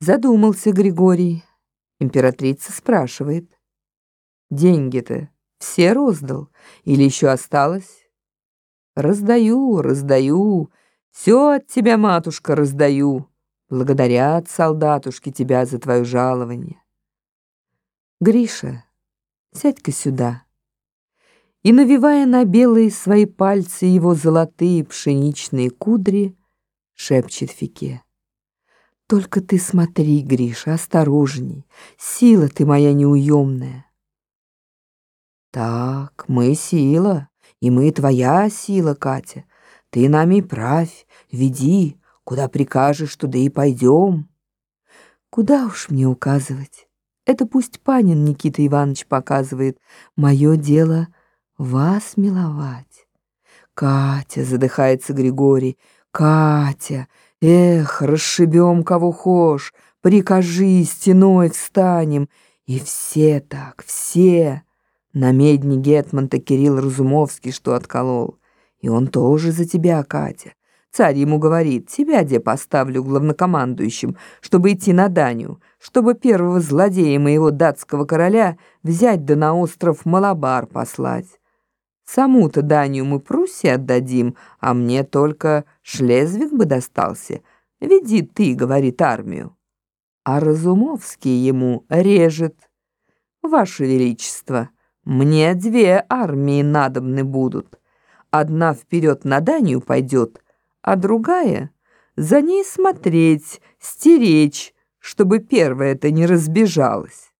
Задумался Григорий. Императрица спрашивает. Деньги-то все роздал или еще осталось? Раздаю, раздаю, все от тебя, матушка, раздаю. Благодарят солдатушки тебя за твое жалование. Гриша, сядь-ка сюда. И, навивая на белые свои пальцы его золотые пшеничные кудри, шепчет Фике. Только ты смотри, Гриша, осторожней, сила ты моя неуемная. Так, мы сила, и мы твоя сила, Катя. Ты нами правь, веди, куда прикажешь, туда и пойдем. Куда уж мне указывать? Это пусть панин Никита Иванович показывает. Мое дело вас миловать. Катя, задыхается Григорий, Катя, эх, расшибем кого хошь, прикажи, стеной встанем. И все так, все. На медне Гетман-то Кирилл Разумовский что отколол. И он тоже за тебя, Катя. Царь ему говорит, тебя где поставлю главнокомандующим, чтобы идти на Данию, чтобы первого злодея моего датского короля взять да на остров Малабар послать. Саму-то Данию мы Пруссии отдадим, а мне только Шлезвиг бы достался. Веди ты, говорит, армию. А Разумовский ему режет. Ваше Величество, мне две армии надобны будут. Одна вперед на Данию пойдет, а другая за ней смотреть, стеречь, чтобы первая-то не разбежалась.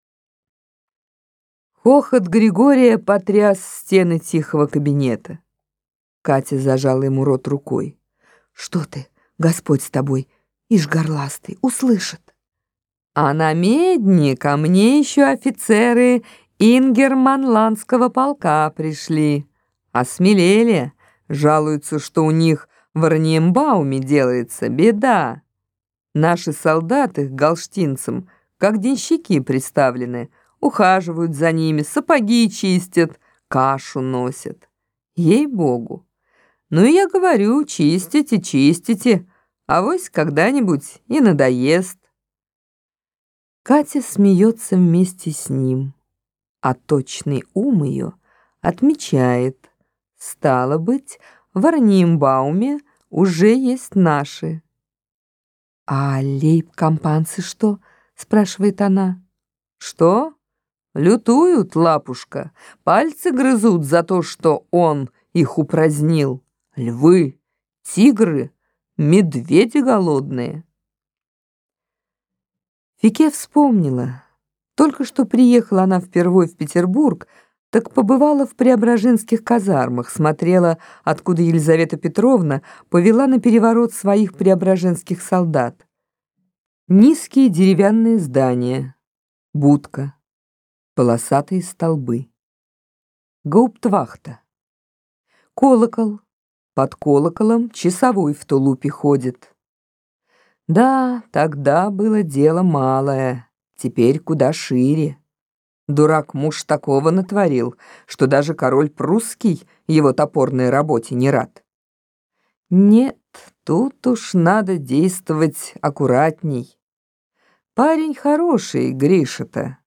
Хохот Григория потряс стены тихого кабинета. Катя зажала ему рот рукой. «Что ты? Господь с тобой! Ишь горластый, услышит!» А на медне ко мне еще офицеры Ингерманландского полка пришли. Осмелели, жалуются, что у них в Орниембауме делается беда. Наши солдаты к галштинцам, как денщики представлены, ухаживают за ними, сапоги чистят, кашу носят. Ей-богу. Ну и я говорю, чистите, чистите, а вось когда-нибудь и надоест. Катя смеется вместе с ним, а точный ум ее отмечает, стало быть, в Арнимбауме уже есть наши. «А лейб-компанцы что?» — спрашивает она. «Что?» Лютуют, лапушка, пальцы грызут за то, что он их упразднил. Львы, тигры, медведи голодные. Фике вспомнила. Только что приехала она впервые в Петербург, так побывала в Преображенских казармах, смотрела, откуда Елизавета Петровна повела на переворот своих преображенских солдат. Низкие деревянные здания, будка полосатые столбы. Гауптвахта. Колокол. Под колоколом часовой в тулупе ходит. Да, тогда было дело малое, теперь куда шире. Дурак муж такого натворил, что даже король прусский его топорной работе не рад. Нет, тут уж надо действовать аккуратней. Парень хороший, Гриша-то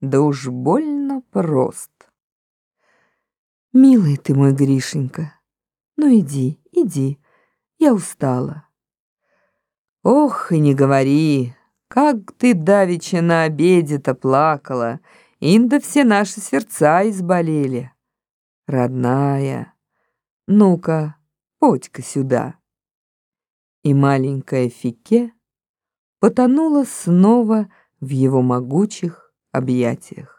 да уж больно прост. Милый ты мой Гришенька, ну иди, иди, я устала. Ох, и не говори, как ты давеча на обеде-то плакала, инда все наши сердца изболели. Родная, ну-ка, подь-ка сюда. И маленькая Фике потонула снова в его могучих объятиях.